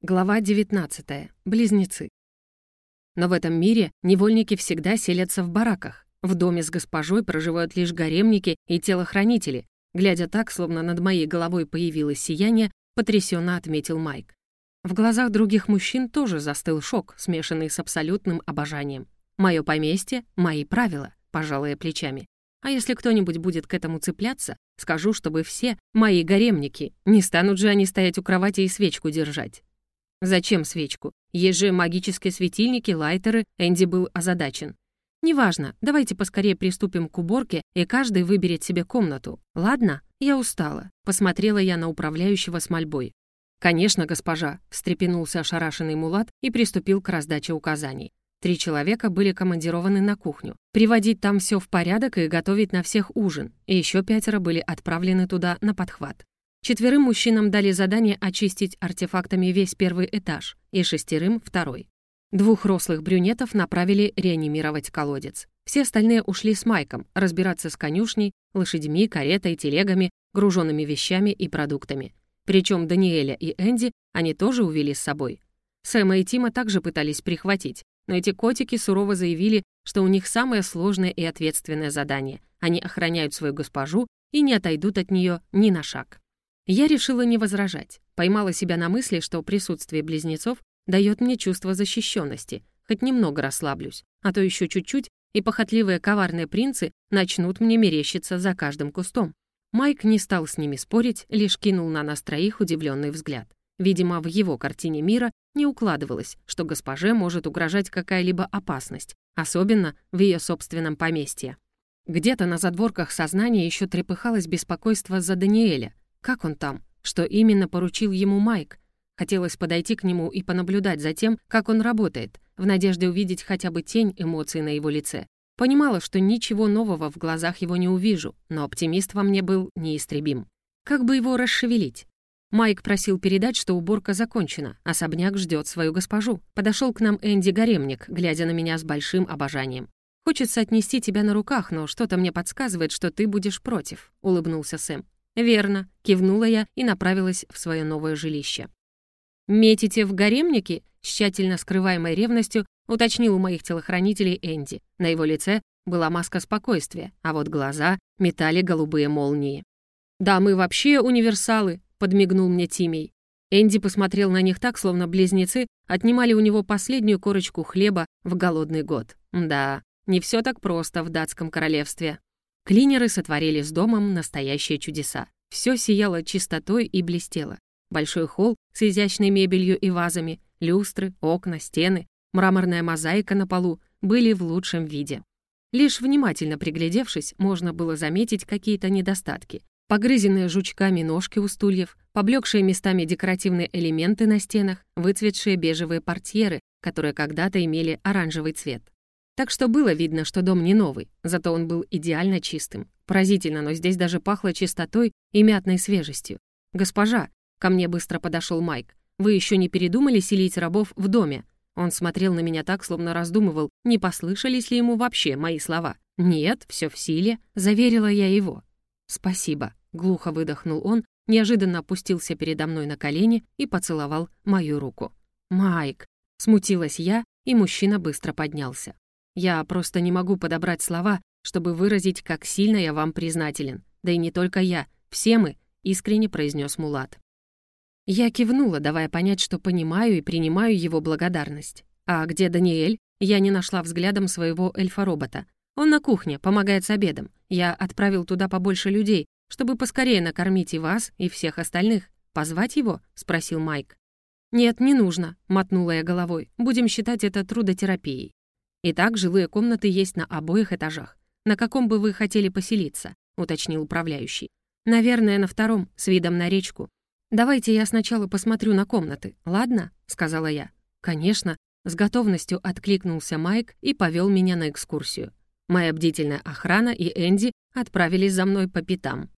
Глава 19. Близнецы. Но в этом мире невольники всегда селятся в бараках. В доме с госпожой проживают лишь гаремники и телохранители. Глядя так, словно над моей головой появилось сияние, потрясенно отметил Майк. В глазах других мужчин тоже застыл шок, смешанный с абсолютным обожанием. «Мое поместье — мои правила», пожалуя плечами. «А если кто-нибудь будет к этому цепляться, скажу, чтобы все мои гаремники, не станут же они стоять у кровати и свечку держать. Зачем свечку? Есть же магические светильники, лайтеры, Энди был озадачен. «Неважно, давайте поскорее приступим к уборке, и каждый выберет себе комнату. Ладно? Я устала», — посмотрела я на управляющего с мольбой. «Конечно, госпожа», — встрепенулся ошарашенный мулат и приступил к раздаче указаний. Три человека были командированы на кухню. Приводить там все в порядок и готовить на всех ужин. И еще пятеро были отправлены туда на подхват. Четверым мужчинам дали задание очистить артефактами весь первый этаж, и шестерым — второй. Двух рослых брюнетов направили реанимировать колодец. Все остальные ушли с Майком, разбираться с конюшней, лошадьми, каретой, телегами, груженными вещами и продуктами. Причем Даниэля и Энди они тоже увели с собой. Сэма и Тима также пытались прихватить, но эти котики сурово заявили, что у них самое сложное и ответственное задание. Они охраняют свою госпожу и не отойдут от нее ни на шаг. Я решила не возражать. Поймала себя на мысли, что присутствие близнецов дает мне чувство защищенности, хоть немного расслаблюсь, а то еще чуть-чуть, и похотливые коварные принцы начнут мне мерещиться за каждым кустом. Майк не стал с ними спорить, лишь кинул на нас троих удивленный взгляд. Видимо, в его картине мира не укладывалось, что госпоже может угрожать какая-либо опасность, особенно в ее собственном поместье. Где-то на задворках сознания еще трепыхалось беспокойство за Даниэля, как он там? Что именно поручил ему Майк? Хотелось подойти к нему и понаблюдать за тем, как он работает, в надежде увидеть хотя бы тень эмоций на его лице. Понимала, что ничего нового в глазах его не увижу, но оптимист во мне был неистребим. Как бы его расшевелить? Майк просил передать, что уборка закончена, особняк ждет свою госпожу. Подошел к нам Энди Гаремник, глядя на меня с большим обожанием. «Хочется отнести тебя на руках, но что-то мне подсказывает, что ты будешь против», — улыбнулся Сэм. «Верно», — кивнула я и направилась в свое новое жилище. «Метите в гаремники?» — тщательно скрываемой ревностью уточнил у моих телохранителей Энди. На его лице была маска спокойствия, а вот глаза метали голубые молнии. «Да мы вообще универсалы», — подмигнул мне Тимей. Энди посмотрел на них так, словно близнецы отнимали у него последнюю корочку хлеба в голодный год. Да, не все так просто в датском королевстве. Клинеры сотворили с домом настоящие чудеса. Все сияло чистотой и блестело. Большой холл с изящной мебелью и вазами, люстры, окна, стены, мраморная мозаика на полу были в лучшем виде. Лишь внимательно приглядевшись, можно было заметить какие-то недостатки. Погрызенные жучками ножки у стульев, поблекшие местами декоративные элементы на стенах, выцветшие бежевые портьеры, которые когда-то имели оранжевый цвет. Так что было видно, что дом не новый, зато он был идеально чистым. Поразительно, но здесь даже пахло чистотой и мятной свежестью. «Госпожа», — ко мне быстро подошел Майк, «вы еще не передумали селить рабов в доме?» Он смотрел на меня так, словно раздумывал, не послышались ли ему вообще мои слова. «Нет, все в силе», — заверила я его. «Спасибо», — глухо выдохнул он, неожиданно опустился передо мной на колени и поцеловал мою руку. «Майк», — смутилась я, и мужчина быстро поднялся. Я просто не могу подобрать слова, чтобы выразить, как сильно я вам признателен. Да и не только я, все мы», — искренне произнес Мулат. Я кивнула, давая понять, что понимаю и принимаю его благодарность. «А где Даниэль?» Я не нашла взглядом своего эльфа-робота. «Он на кухне, помогает с обедом. Я отправил туда побольше людей, чтобы поскорее накормить и вас, и всех остальных. Позвать его?» — спросил Майк. «Нет, не нужно», — мотнула я головой. «Будем считать это трудотерапией». Итак, жилые комнаты есть на обоих этажах. На каком бы вы хотели поселиться?» — уточнил управляющий. «Наверное, на втором, с видом на речку. Давайте я сначала посмотрю на комнаты, ладно?» — сказала я. «Конечно». С готовностью откликнулся Майк и повел меня на экскурсию. Моя бдительная охрана и Энди отправились за мной по пятам.